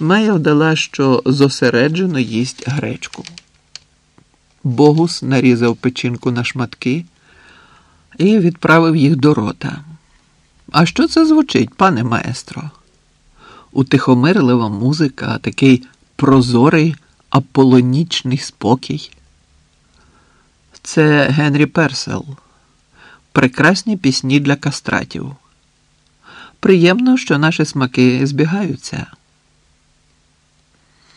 Майя вдала, що зосереджено їсть гречку. Богус нарізав печінку на шматки і відправив їх до рота. А що це звучить, пане маестро? Утихомирлива музика, такий прозорий аполонічний спокій. Це Генрі Персел. Прекрасні пісні для кастратів. Приємно, що наші смаки збігаються.